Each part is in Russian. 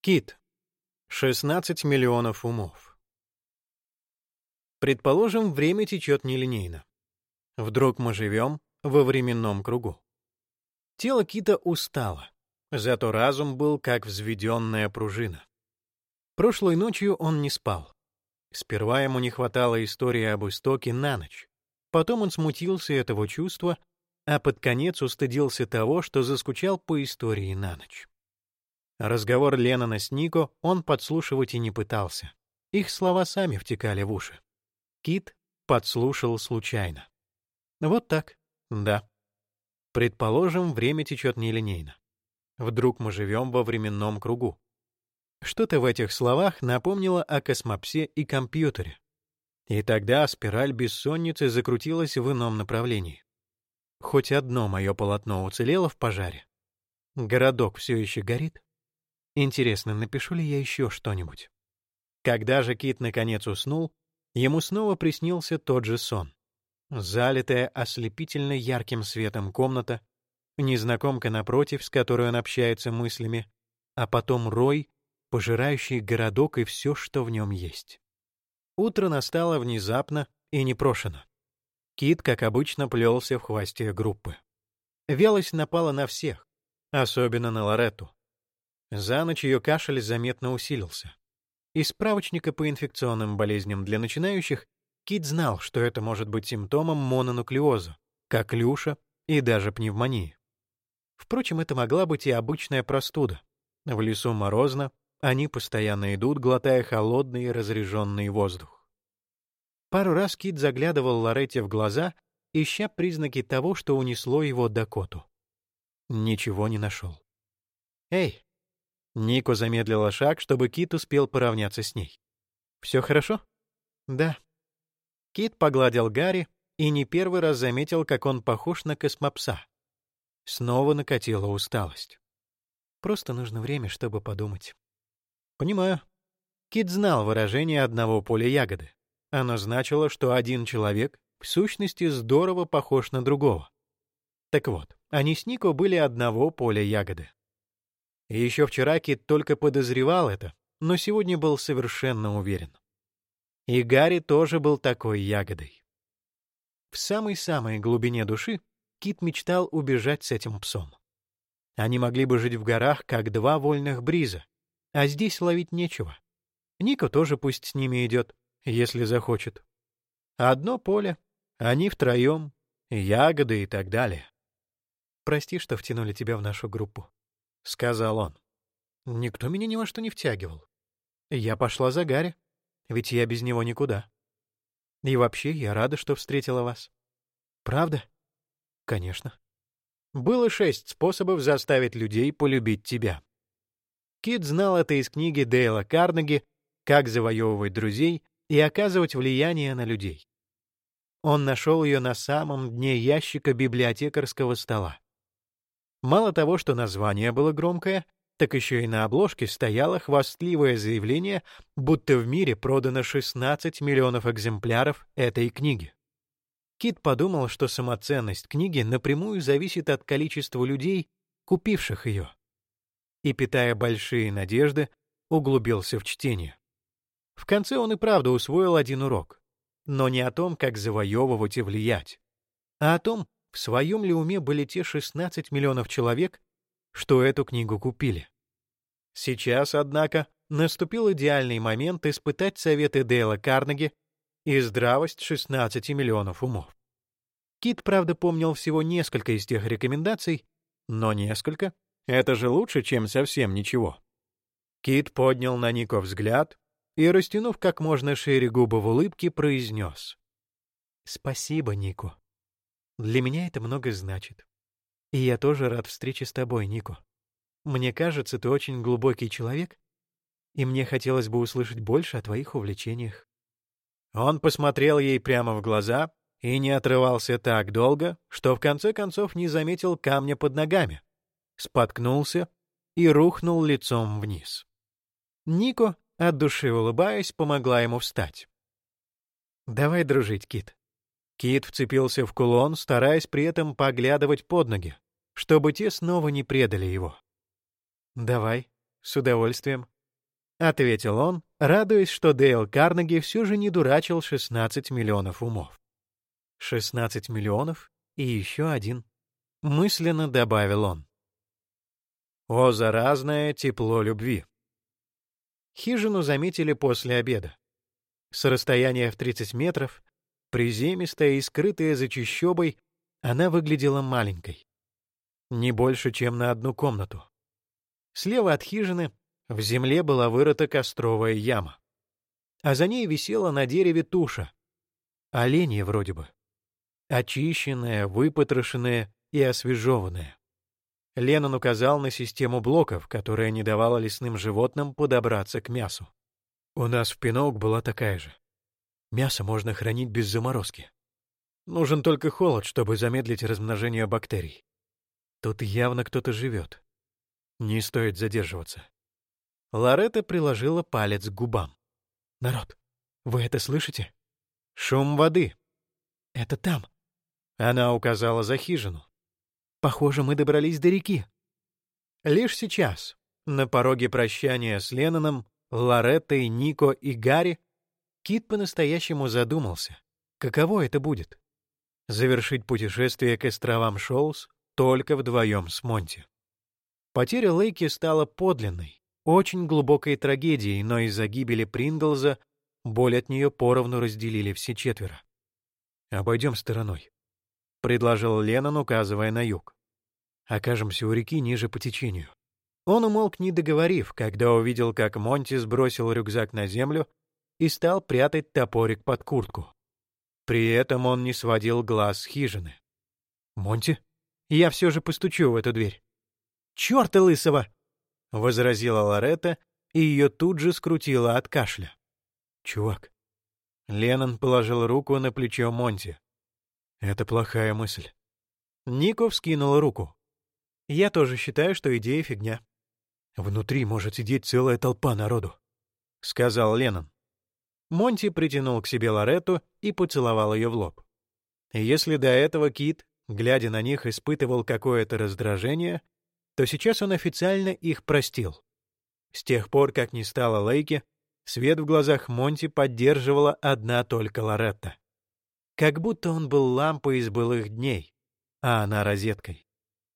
Кит. 16 миллионов умов. Предположим, время течет нелинейно. Вдруг мы живем во временном кругу. Тело кита устало, зато разум был как взведенная пружина. Прошлой ночью он не спал. Сперва ему не хватало истории об истоке на ночь. Потом он смутился этого чувства, а под конец устыдился того, что заскучал по истории на ночь. Разговор Леннона с Нико он подслушивать и не пытался. Их слова сами втекали в уши. Кит подслушал случайно. Вот так, да. Предположим, время течет нелинейно. Вдруг мы живем во временном кругу. Что-то в этих словах напомнило о космопсе и компьютере. И тогда спираль бессонницы закрутилась в ином направлении. Хоть одно мое полотно уцелело в пожаре. Городок все еще горит. Интересно, напишу ли я еще что-нибудь? Когда же Кит наконец уснул, ему снова приснился тот же сон. Залитая ослепительно ярким светом комната, незнакомка напротив, с которой он общается мыслями, а потом рой, пожирающий городок и все, что в нем есть. Утро настало внезапно и непрошено. Кит, как обычно, плелся в хвосте группы. Вялость напала на всех, особенно на Лоретту. За ночь ее кашель заметно усилился. Из справочника по инфекционным болезням для начинающих Кит знал, что это может быть симптомом мононуклеоза, коклюша и даже пневмонии. Впрочем, это могла быть и обычная простуда. В лесу морозно, они постоянно идут, глотая холодный и разреженный воздух. Пару раз Кит заглядывал Лоретте в глаза, ища признаки того, что унесло его Дакоту. Ничего не нашел. «Эй, Нико замедлила шаг, чтобы Кит успел поравняться с ней. «Все хорошо?» «Да». Кит погладил Гарри и не первый раз заметил, как он похож на космопса. Снова накатила усталость. Просто нужно время, чтобы подумать. «Понимаю». Кит знал выражение одного поля ягоды. Оно значило, что один человек в сущности здорово похож на другого. Так вот, они с Нико были одного поля ягоды. Еще вчера Кит только подозревал это, но сегодня был совершенно уверен. И Гарри тоже был такой ягодой. В самой-самой глубине души Кит мечтал убежать с этим псом. Они могли бы жить в горах, как два вольных бриза, а здесь ловить нечего. Ника тоже пусть с ними идет, если захочет. Одно поле, они втроем, ягоды и так далее. Прости, что втянули тебя в нашу группу. — сказал он. «Никто меня ни во что не втягивал. Я пошла за Гарри, ведь я без него никуда. И вообще, я рада, что встретила вас. Правда? Конечно. Было шесть способов заставить людей полюбить тебя. Кит знал это из книги Дейла Карнеги «Как завоевывать друзей и оказывать влияние на людей». Он нашел ее на самом дне ящика библиотекарского стола. Мало того, что название было громкое, так еще и на обложке стояло хвастливое заявление, будто в мире продано 16 миллионов экземпляров этой книги. Кит подумал, что самоценность книги напрямую зависит от количества людей, купивших ее. И, питая большие надежды, углубился в чтение. В конце он и правда усвоил один урок, но не о том, как завоевывать и влиять, а о том, в своем ли уме были те 16 миллионов человек, что эту книгу купили? Сейчас, однако, наступил идеальный момент испытать советы Дейла Карнеги и здравость 16 миллионов умов. Кит, правда, помнил всего несколько из тех рекомендаций, но несколько — это же лучше, чем совсем ничего. Кит поднял на Нико взгляд и, растянув как можно шире губы в улыбке, произнес. «Спасибо, Нико». Для меня это много значит. И я тоже рад встрече с тобой, Нико. Мне кажется, ты очень глубокий человек, и мне хотелось бы услышать больше о твоих увлечениях. Он посмотрел ей прямо в глаза и не отрывался так долго, что в конце концов не заметил камня под ногами, споткнулся и рухнул лицом вниз. Нико, от души улыбаясь, помогла ему встать. «Давай дружить, Кит. Кит вцепился в кулон, стараясь при этом поглядывать под ноги, чтобы те снова не предали его. «Давай», с удовольствием», — ответил он, радуясь, что Дейл Карнеги все же не дурачил 16 миллионов умов. 16 миллионов и еще один. Мысленно добавил он. О, заразное тепло любви. Хижину заметили после обеда. С расстояния в 30 метров, приземистая и скрытая за чащобой, она выглядела маленькой. Не больше, чем на одну комнату. Слева от хижины в земле была вырыта костровая яма. А за ней висела на дереве туша. Оленья вроде бы. Очищенная, выпотрошенная и освежеванная. Леннон указал на систему блоков, которая не давала лесным животным подобраться к мясу. У нас в Пинок была такая же. Мясо можно хранить без заморозки. Нужен только холод, чтобы замедлить размножение бактерий. Тут явно кто-то живет. Не стоит задерживаться. Лоретта приложила палец к губам. «Народ, вы это слышите? Шум воды. Это там». Она указала за хижину. «Похоже, мы добрались до реки». Лишь сейчас, на пороге прощания с Ленноном, Лореттой, Нико и Гарри, Кит по-настоящему задумался, каково это будет — завершить путешествие к островам Шоус только вдвоем с Монти. Потеря Лейки стала подлинной, очень глубокой трагедией, но из-за гибели Принглза боль от нее поровну разделили все четверо. «Обойдем стороной», — предложил Леннон, указывая на юг. «Окажемся у реки ниже по течению». Он умолк, не договорив, когда увидел, как Монти сбросил рюкзак на землю и стал прятать топорик под куртку. При этом он не сводил глаз с хижины. «Монти, я все же постучу в эту дверь». «Черта лысого!» — возразила Лоретта, и ее тут же скрутило от кашля. «Чувак». Леннон положил руку на плечо Монти. «Это плохая мысль». Нико вскинул руку. «Я тоже считаю, что идея фигня». «Внутри может сидеть целая толпа народу», — сказал Леннон. Монти притянул к себе Лоретту и поцеловал ее в лоб. Если до этого Кит, глядя на них, испытывал какое-то раздражение, то сейчас он официально их простил. С тех пор, как не стало Лейки, свет в глазах Монти поддерживала одна только Лоретта. Как будто он был лампой из былых дней, а она розеткой.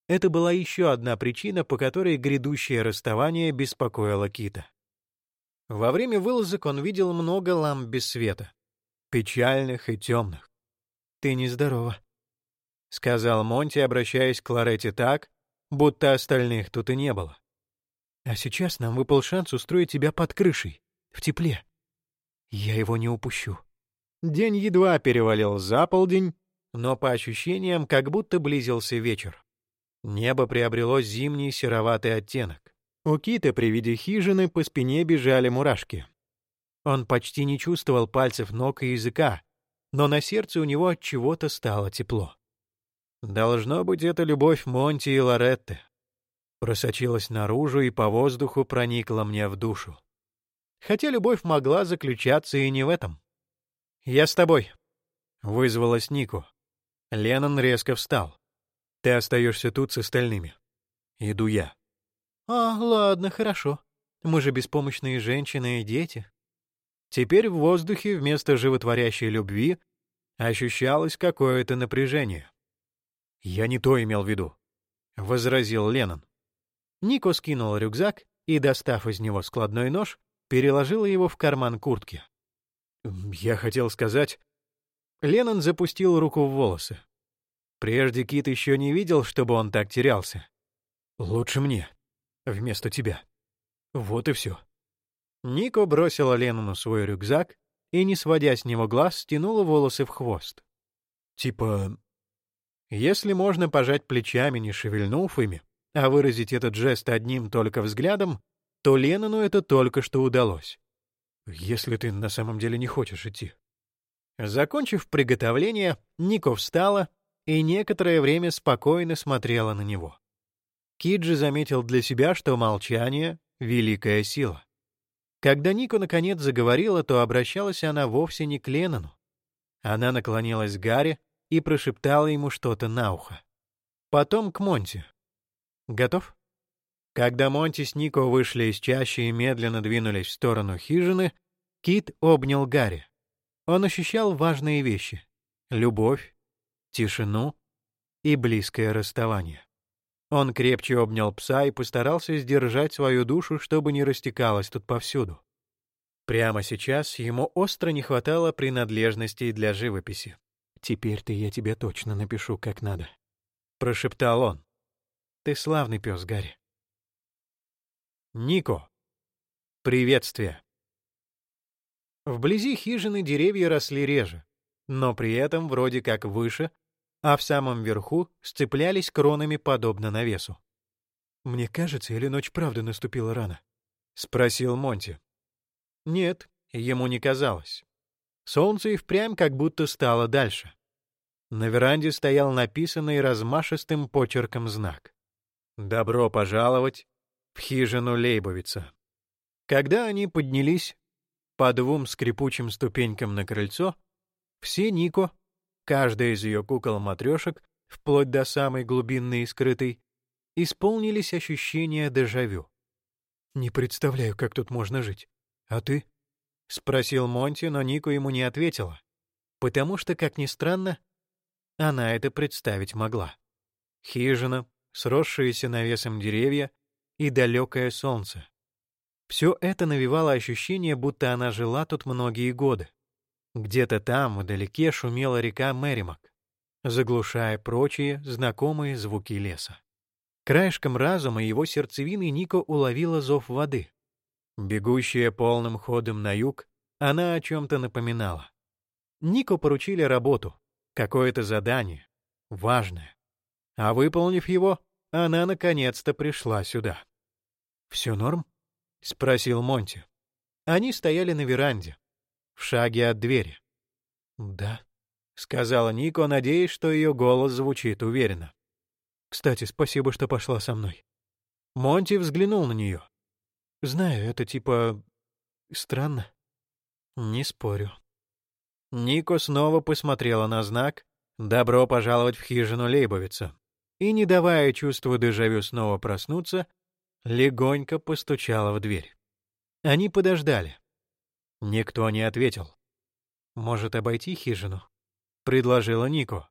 Это была еще одна причина, по которой грядущее расставание беспокоило Кита. Во время вылазок он видел много ламп без света, печальных и темных. «Ты нездорова», — сказал Монти, обращаясь к Лоретте так, будто остальных тут и не было. А сейчас нам выпал шанс устроить тебя под крышей, в тепле. Я его не упущу. День едва перевалил за полдень, но по ощущениям как будто близился вечер. Небо приобрело зимний сероватый оттенок. У Кита при виде хижины по спине бежали мурашки. Он почти не чувствовал пальцев ног и языка, но на сердце у него от чего-то стало тепло. Должно быть, это любовь Монти и Лоретты. Просочилась наружу и по воздуху проникла мне в душу. Хотя любовь могла заключаться и не в этом. «Я с тобой», — вызвалась Нику. Леннон резко встал. «Ты остаешься тут с остальными. Иду я». «А, ладно, хорошо. Мы же беспомощные женщины и дети». Теперь в воздухе вместо животворящей любви ощущалось какое-то напряжение. «Я не то имел в виду», — возразил Леннон. Нико скинул рюкзак и, достав из него складной нож, переложил его в карман куртки. «Я хотел сказать...» Леннон запустил руку в волосы. Прежде Кит еще не видел, чтобы он так терялся. «Лучше мне, вместо тебя. Вот и все». Нико бросила Леннону свой рюкзак и, не сводя с него глаз, стянула волосы в хвост. «Типа, если можно пожать плечами, не шевельнув ими, а выразить этот жест одним только взглядом, то Леннону это только что удалось. Если ты на самом деле не хочешь идти. Закончив приготовление, Нико встала и некоторое время спокойно смотрела на него. Киджи заметил для себя, что молчание — великая сила. Когда Нико наконец заговорила, то обращалась она вовсе не к Леннону. Она наклонилась к Гарри и прошептала ему что-то на ухо. Потом к Монти. «Готов?» Когда Монти с Нико вышли из чащи и медленно двинулись в сторону хижины, Кит обнял Гарри. Он ощущал важные вещи — любовь, тишину и близкое расставание. Он крепче обнял пса и постарался сдержать свою душу, чтобы не растекалась тут повсюду. Прямо сейчас ему остро не хватало принадлежностей для живописи. «Теперь-то я тебе точно напишу, как надо», — прошептал он. «Ты славный пес, Гарри». Нико. Приветствие. Вблизи хижины деревья росли реже, но при этом вроде как выше, а в самом верху сцеплялись кронами подобно навесу. «Мне кажется, или ночь правда наступила рано?» — спросил Монти. Нет, ему не казалось. Солнце и впрямь как будто стало дальше. На веранде стоял написанный размашистым почерком знак. «Добро пожаловать в хижину Лейбовица. Когда они поднялись по двум скрипучим ступенькам на крыльцо, все Нико, каждая из ее кукол-матрешек, вплоть до самой глубинной и скрытой, исполнились ощущения дежавю. «Не представляю, как тут можно жить. А ты?» — спросил Монти, но Нико ему не ответила, потому что, как ни странно, она это представить могла. Хижина, сросшиеся навесом деревья, и далекое солнце. Все это навевало ощущение, будто она жила тут многие годы. Где-то там, вдалеке, шумела река Мэримак, заглушая прочие знакомые звуки леса. Краешком разума его сердцевины Нико уловила зов воды. Бегущая полным ходом на юг, она о чем-то напоминала. Нико поручили работу, какое-то задание, важное. А выполнив его, она наконец-то пришла сюда. «Все норм?» — спросил Монти. Они стояли на веранде, в шаге от двери. «Да», — сказала Нико, надеясь, что ее голос звучит уверенно. «Кстати, спасибо, что пошла со мной». Монти взглянул на нее. «Знаю, это типа... странно». «Не спорю». Нико снова посмотрела на знак «Добро пожаловать в хижину Лейбовица» и, не давая чувству дежавю снова проснуться, легонько постучала в дверь. Они подождали. Никто не ответил. «Может, обойти хижину?» — предложила Нико.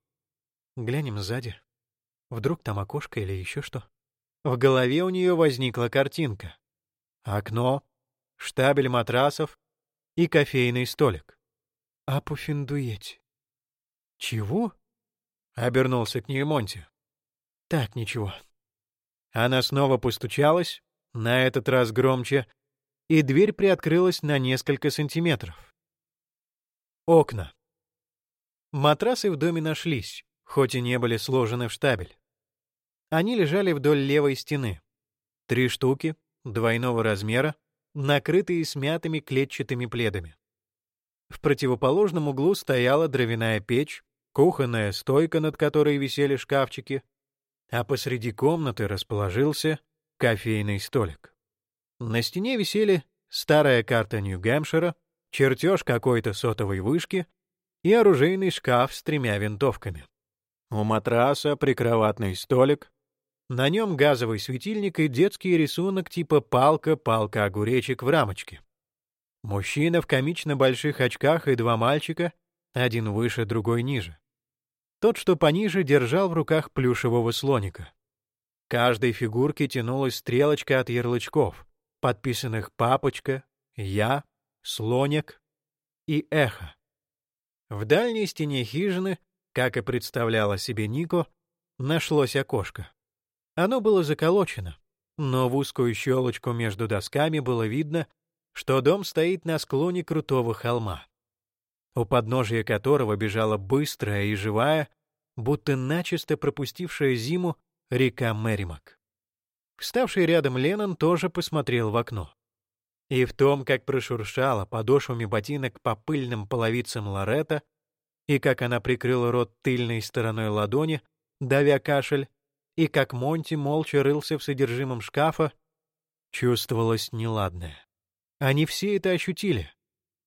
«Глянем сзади. Вдруг там окошко или еще что?» В голове у нее возникла картинка. Окно, штабель матрасов и кофейный столик. «А пофиндуеть?» «Чего?» — обернулся к ней Монти. Так, ничего. Она снова постучалась, на этот раз громче, и дверь приоткрылась на несколько сантиметров. Окна. Матрасы в доме нашлись, хоть и не были сложены в штабель. Они лежали вдоль левой стены. Три штуки, двойного размера, накрытые смятыми клетчатыми пледами. В противоположном углу стояла дровяная печь, кухонная стойка, над которой висели шкафчики, а посреди комнаты расположился кофейный столик. На стене висели старая карта Нью-Гэмпшира, чертеж какой-то сотовой вышки и оружейный шкаф с тремя винтовками. У матраса прикроватный столик, на нем газовый светильник и детский рисунок типа палка-палка-огуречек в рамочке. Мужчина в комично больших очках и два мальчика, один выше, другой ниже. Тот, что пониже, держал в руках плюшевого слоника. Каждой фигурке тянулась стрелочка от ярлычков, подписанных «Папочка», «Я», «Слоник» и «Эхо». В дальней стене хижины, как и представляла себе Нико, нашлось окошко. Оно было заколочено, но в узкую щелочку между досками было видно, что дом стоит на склоне крутого холма у подножия которого бежала быстрая и живая, будто начисто пропустившая зиму, река Мэримак. Вставший рядом Леннон тоже посмотрел в окно. И в том, как прошуршала подошвами ботинок по пыльным половицам Лоретта, и как она прикрыла рот тыльной стороной ладони, давя кашель, и как Монти молча рылся в содержимом шкафа, чувствовалось неладное. Они все это ощутили,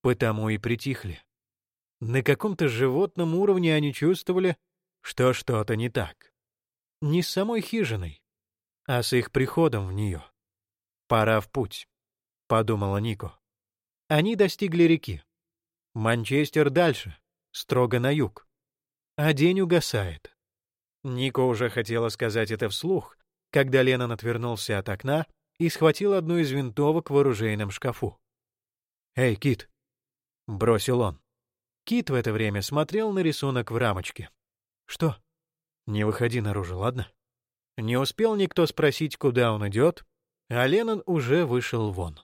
потому и притихли. На каком-то животном уровне они чувствовали, что что-то не так. Не с самой хижиной, а с их приходом в нее. «Пора в путь», — подумала Нико. Они достигли реки. Манчестер дальше, строго на юг. А день угасает. Нико уже хотела сказать это вслух, когда Леннон отвернулся от окна и схватил одну из винтовок в оружейном шкафу. «Эй, Кит!» — бросил он. Кит в это время смотрел на рисунок в рамочке. «Что?» «Не выходи наружу, ладно?» Не успел никто спросить, куда он идет, а Леннон уже вышел вон.